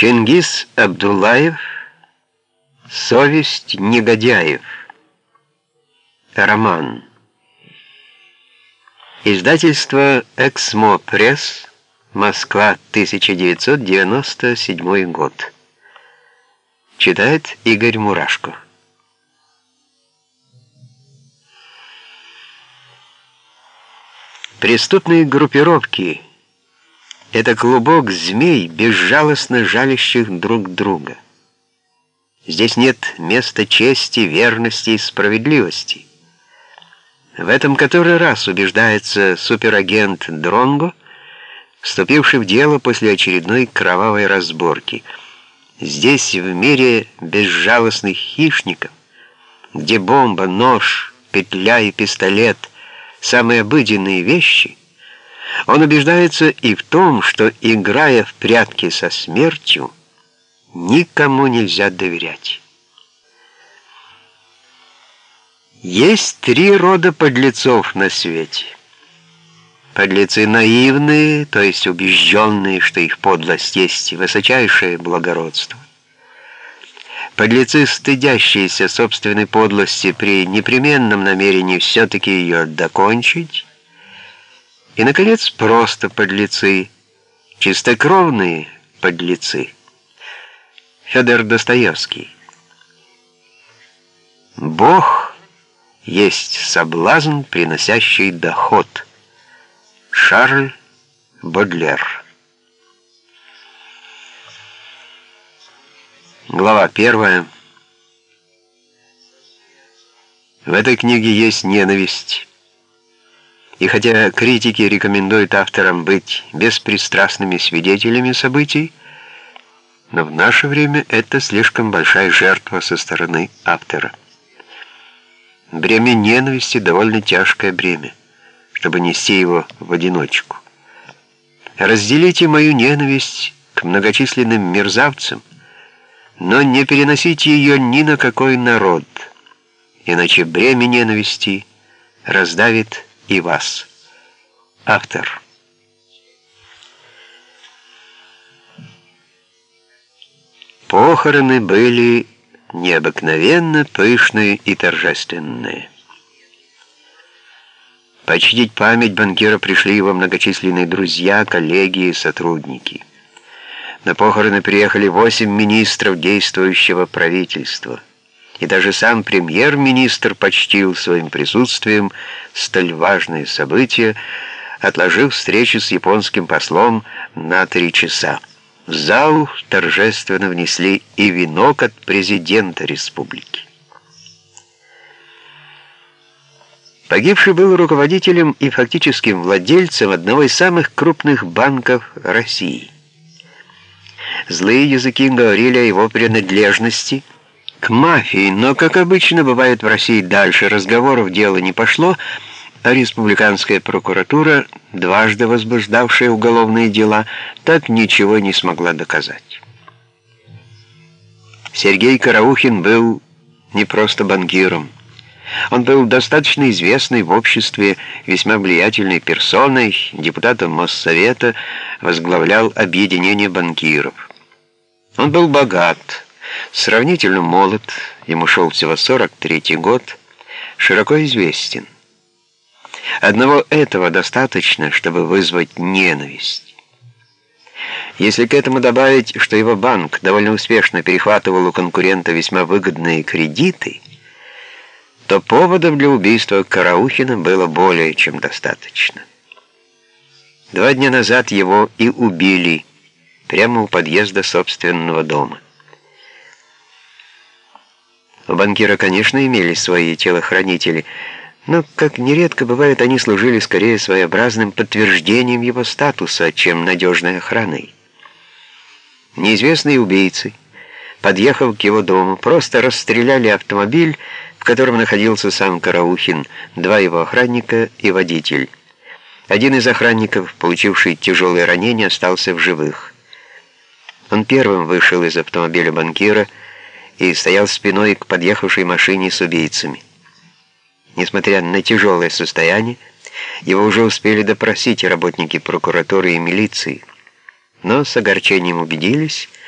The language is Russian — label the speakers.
Speaker 1: Чингис Абдулаев «Совесть негодяев» Роман Издательство «Эксмо Пресс», Москва, 1997 год. Читает Игорь Мурашко. Преступные группировки – это клубок змей, безжалостно жалящих друг друга. Здесь нет места чести, верности и справедливости. В этом который раз убеждается суперагент Дронго, вступивший в дело после очередной кровавой разборки. Здесь, в мире безжалостных хищников, где бомба, нож, петля и пистолет — самые обыденные вещи — он убеждается и в том, что, играя в прятки со смертью, никому нельзя доверять. Есть три рода подлецов на свете. Подлецы наивные, то есть убежденные, что их подлость есть высочайшее благородство. Подлецы, стыдящиеся собственной подлости при непременном намерении все-таки ее докончить, и, наконец, просто подлецы, чистокровные подлецы. Федор Достоевский. Бог есть соблазн, приносящий доход. Шарль Бодлер. Глава первая. В этой книге есть ненависть. И хотя критики рекомендуют авторам быть беспристрастными свидетелями событий, но в наше время это слишком большая жертва со стороны автора. Бремя ненависти довольно тяжкое бремя, чтобы нести его в одиночку. Разделите мою ненависть к многочисленным мерзавцам, но не переносите ее ни на какой народ, иначе бремя ненависти раздавит и вас. Автор. Похороны были необыкновенно пышные и торжественные. Почтить память банкира пришли его многочисленные друзья, коллеги и сотрудники. На похороны приехали восемь министров действующего правительства – и даже сам премьер-министр почтил своим присутствием столь важное событие, отложив встречу с японским послом на три часа. В зал торжественно внесли и венок от президента республики. Погибший был руководителем и фактическим владельцем одного из самых крупных банков России. Злые языки говорили о его принадлежности – к мафии, но, как обычно бывает в России, дальше разговоров дело не пошло, а республиканская прокуратура, дважды возбуждавшая уголовные дела, так ничего не смогла доказать. Сергей Караухин был не просто банкиром. Он был достаточно известной в обществе, весьма влиятельной персоной, депутатом Моссовета, возглавлял объединение банкиров. Он был богат, Сравнительно молод, ему шел всего 43 год, широко известен. Одного этого достаточно, чтобы вызвать ненависть. Если к этому добавить, что его банк довольно успешно перехватывал у конкурента весьма выгодные кредиты, то поводов для убийства Караухина было более чем достаточно. Два дня назад его и убили прямо у подъезда собственного дома. У банкира, конечно, имелись свои телохранители, но, как нередко бывает, они служили скорее своеобразным подтверждением его статуса, чем надежной охраной. Неизвестные убийцы, подъехав к его дому, просто расстреляли автомобиль, в котором находился сам Караухин, два его охранника и водитель. Один из охранников, получивший тяжелые ранения, остался в живых. Он первым вышел из автомобиля банкира и стоял спиной к подъехавшей машине с убийцами. Несмотря на тяжелое состояние, его уже успели допросить работники прокуратуры и милиции, но с огорчением убедились,